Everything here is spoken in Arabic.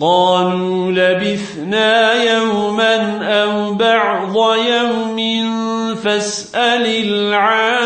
قالوا لبثنا يوما أو بعض يوم فاسأل العادين.